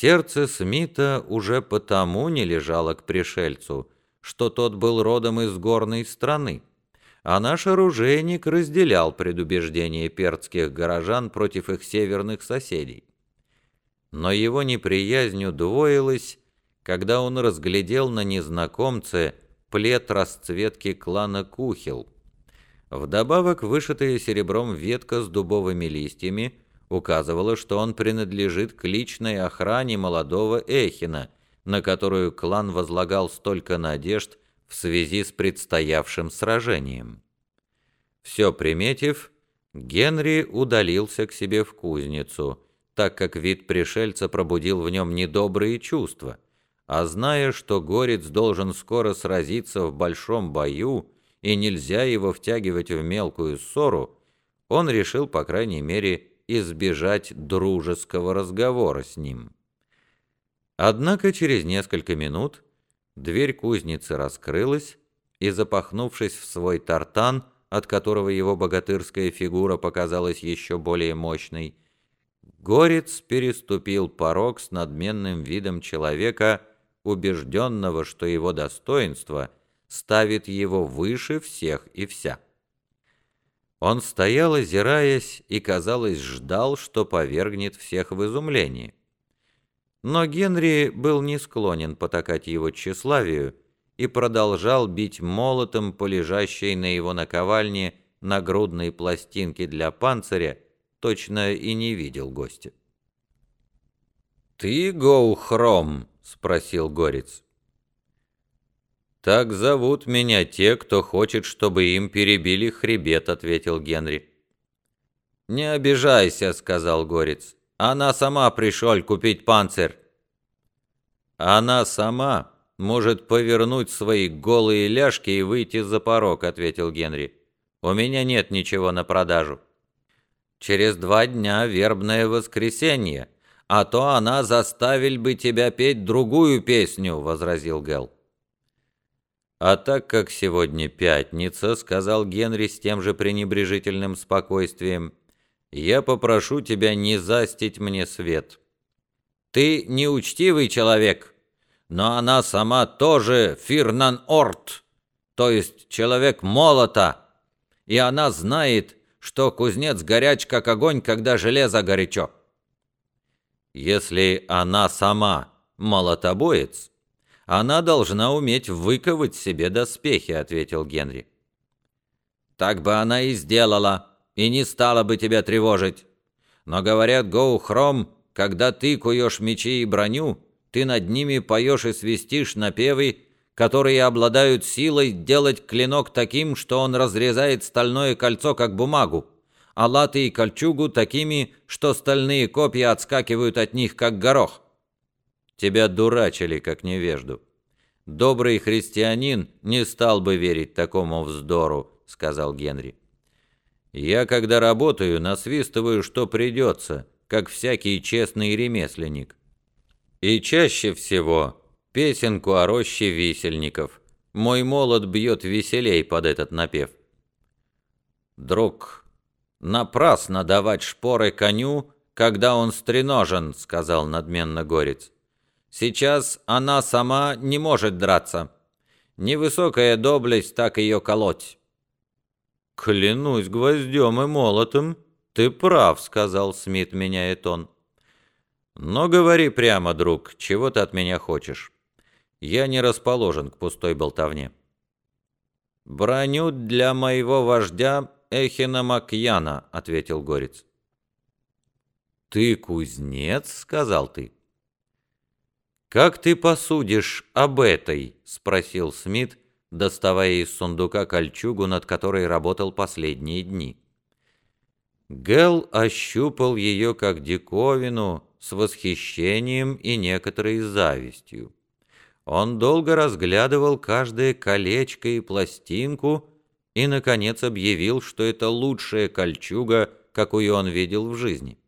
Сердце Смита уже потому не лежало к пришельцу, что тот был родом из горной страны, а наш оружейник разделял предубеждения перцких горожан против их северных соседей. Но его неприязнь удвоилась, когда он разглядел на незнакомце плед расцветки клана Кухел. Вдобавок вышитая серебром ветка с дубовыми листьями указывала, что он принадлежит к личной охране молодого Эхина, на которую клан возлагал столько надежд в связи с предстоявшим сражением. Все приметив, Генри удалился к себе в кузницу, так как вид пришельца пробудил в нем недобрые чувства – а зная, что горец должен скоро сразиться в большом бою и нельзя его втягивать в мелкую ссору, он решил, по крайней мере, избежать дружеского разговора с ним. Однако через несколько минут дверь кузницы раскрылась, и, запахнувшись в свой тартан, от которого его богатырская фигура показалась еще более мощной, Горец переступил порог с надменным видом человека, убежденного, что его достоинство ставит его выше всех и вся. Он стоял, озираясь, и, казалось, ждал, что повергнет всех в изумление. Но Генри был не склонен потакать его тщеславию и продолжал бить молотом по лежащей на его наковальне нагрудной пластинке для панциря, точно и не видел гостя. «Ты, Гоухром!» — спросил Горец. «Так зовут меня те, кто хочет, чтобы им перебили хребет», — ответил Генри. «Не обижайся», — сказал Горец. «Она сама пришел купить панцирь». «Она сама может повернуть свои голые ляжки и выйти за порог», — ответил Генри. «У меня нет ничего на продажу». «Через два дня вербное воскресенье», а то она заставил бы тебя петь другую песню», — возразил Гел. «А так как сегодня пятница», — сказал Генри с тем же пренебрежительным спокойствием, «я попрошу тебя не застить мне свет». «Ты неучтивый человек, но она сама тоже Фирнан-Орт, то есть человек молота, и она знает, что кузнец горяч как огонь, когда железо горячо». Если она сама молотобоец, она должна уметь выковать себе доспехи, ответил Генри. Так бы она и сделала, и не стала бы тебя тревожить. Но говорят, Гоу-Хром, когда ты куешь мечи и броню, ты над ними поешь и свистишь напевы, которые обладают силой делать клинок таким, что он разрезает стальное кольцо, как бумагу а латы и кольчугу такими, что стальные копья отскакивают от них, как горох. Тебя дурачили, как невежду. Добрый христианин не стал бы верить такому вздору, сказал Генри. Я, когда работаю, насвистываю, что придется, как всякий честный ремесленник. И чаще всего песенку о роще висельников. Мой молот бьет веселей под этот напев. Друг, «Напрасно давать шпоры коню, когда он стреножен», — сказал надменно Горец. «Сейчас она сама не может драться. Невысокая доблесть так ее колоть». «Клянусь гвоздем и молотом, ты прав», — сказал Смит, меняя тон. «Но говори прямо, друг, чего ты от меня хочешь? Я не расположен к пустой болтовне». «Броню для моего вождя Эхина Макьяна», — ответил Горец. «Ты кузнец?» — сказал ты. «Как ты посудишь об этой?» — спросил Смит, доставая из сундука кольчугу, над которой работал последние дни. Гел ощупал ее как диковину с восхищением и некоторой завистью. Он долго разглядывал каждое колечко и пластинку, и, наконец, объявил, что это лучшая кольчуга, какую он видел в жизни.